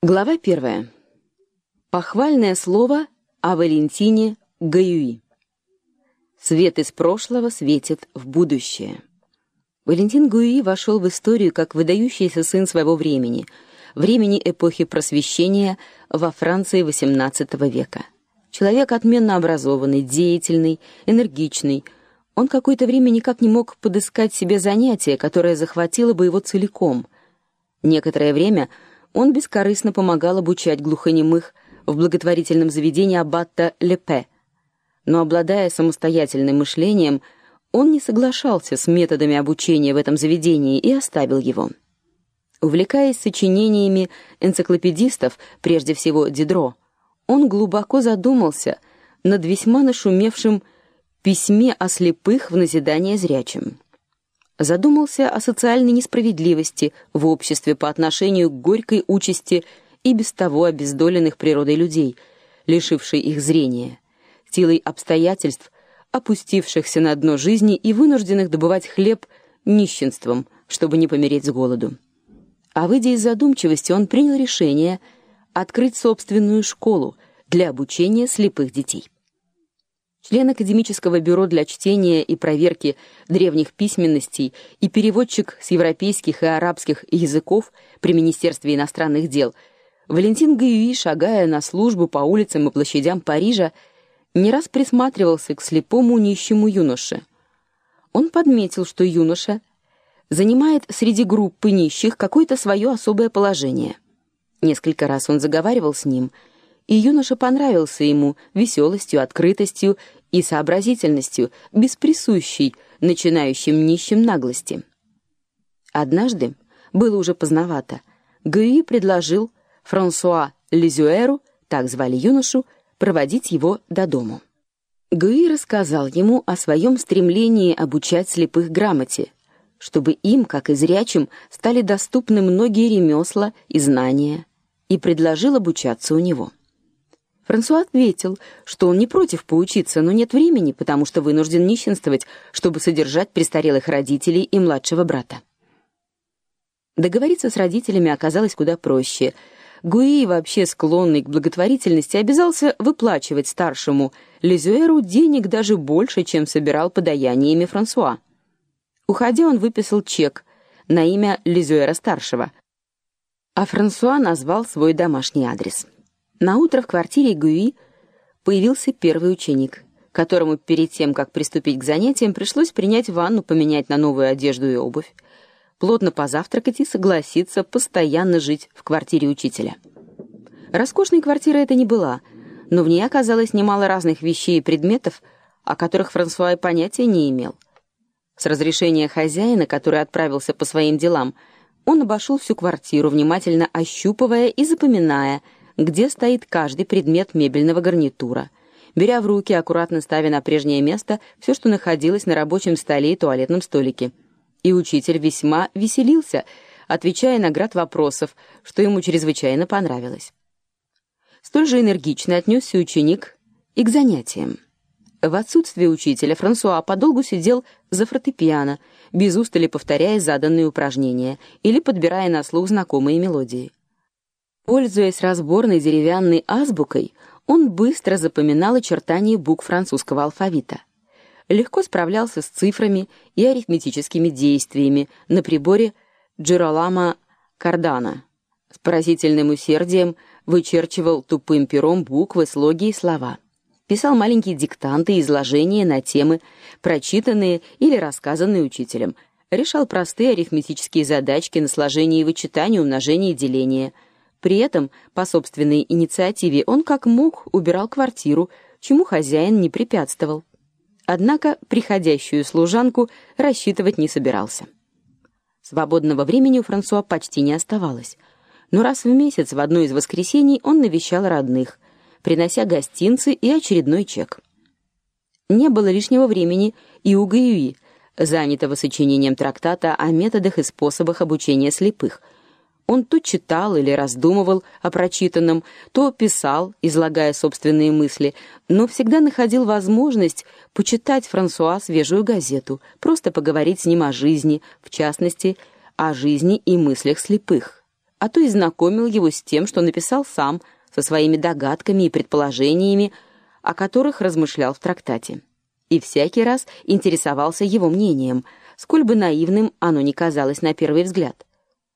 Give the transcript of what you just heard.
Глава первая. Похвальное слово о Валентине Гаюи. Свет из прошлого светит в будущее. Валентин Гаюи вошел в историю как выдающийся сын своего времени, времени эпохи Просвещения во Франции XVIII века. Человек отменно образованный, деятельный, энергичный. Он какое-то время никак не мог подыскать себе занятие, которое захватило бы его целиком. Некоторое время он бескорыстно помогал обучать глухонемых в благотворительном заведении аббата Лепе. Но обладая самостоятельным мышлением, он не соглашался с методами обучения в этом заведении и оставил его. Увлекаясь сочинениями энциклопедистов, прежде всего Дидро, он глубоко задумался над весьма нашумевшим письме о слепых в назидание зрячим задумался о социальной несправедливости в обществе по отношению к горькой участи и без того обездоленных природой людей, лишившей их зрения, силой обстоятельств, опустившихся на дно жизни и вынужденных добывать хлеб нищенством, чтобы не помереть с голоду. А выйдя из задумчивости, он принял решение открыть собственную школу для обучения слепых детей член академического бюро для чтения и проверки древних письменностей и переводчик с европейских и арабских языков при Министерстве иностранных дел, Валентин Гаюи, шагая на службу по улицам и площадям Парижа, не раз присматривался к слепому нищему юноше. Он подметил, что юноша занимает среди группы нищих какое-то свое особое положение. Несколько раз он заговаривал с ним, и юноша понравился ему веселостью, открытостью и сообразительностью, без присущей начинающим нищим наглости. Однажды, было уже поздновато, Гюи предложил Франсуа Лизюэру, так звали юношу, проводить его до дому. Гюи рассказал ему о своем стремлении обучать слепых грамоте, чтобы им, как и зрячим, стали доступны многие ремесла и знания, и предложил обучаться у него. Франсуа ответил, что он не против поучиться, но нет времени, потому что вынужден нищенствовать, чтобы содержать престарелых родителей и младшего брата. Договориться с родителями оказалось куда проще. Гуи, вообще склонный к благотворительности, обязался выплачивать старшему Лизуэру денег даже больше, чем собирал подаяниями Франсуа. Уходя, он выписал чек на имя Лизуэра старшего, а Франсуа назвал свой домашний адрес. На утро в квартире Гуи появился первый ученик, которому перед тем, как приступить к занятиям, пришлось принять ванну, поменять на новую одежду и обувь, плотно позавтракать и согласиться постоянно жить в квартире учителя. Роскошной квартира это не была, но в ней оказалось немало разных вещей и предметов, о которых Франсуа и понятия не имел. С разрешения хозяина, который отправился по своим делам, он обошел всю квартиру, внимательно ощупывая и запоминая – где стоит каждый предмет мебельного гарнитура, беря в руки, аккуратно ставя на прежнее место все, что находилось на рабочем столе и туалетном столике. И учитель весьма веселился, отвечая на град вопросов, что ему чрезвычайно понравилось. Столь же энергично отнесся ученик и к занятиям. В отсутствие учителя Франсуа подолгу сидел за фортепиано, без устали повторяя заданные упражнения или подбирая на слух знакомые мелодии. Пользуясь разборной деревянной азбукой, он быстро запоминал очертания букв французского алфавита. Легко справлялся с цифрами и арифметическими действиями на приборе Джеролама Кардана. С поразительным усердием вычерчивал тупым пером буквы, слоги и слова. Писал маленькие диктанты и изложения на темы, прочитанные или рассказанные учителем. Решал простые арифметические задачки на сложение и вычитание, умножение и деление – при этом, по собственной инициативе, он как мог убирал квартиру, чему хозяин не препятствовал. Однако приходящую служанку рассчитывать не собирался. Свободного времени у Франсуа почти не оставалось. Но раз в месяц в одно из воскресений он навещал родных, принося гостинцы и очередной чек. Не было лишнего времени и у Гаюи, занятого сочинением трактата о методах и способах обучения слепых – он то читал или раздумывал о прочитанном, то писал, излагая собственные мысли, но всегда находил возможность почитать Франсуа свежую газету, просто поговорить с ним о жизни, в частности, о жизни и мыслях слепых. а то и знакомил его с тем, что написал сам, со своими догадками и предположениями, о которых размышлял в трактате. И всякий раз интересовался его мнением, сколь бы наивным оно ни казалось на первый взгляд.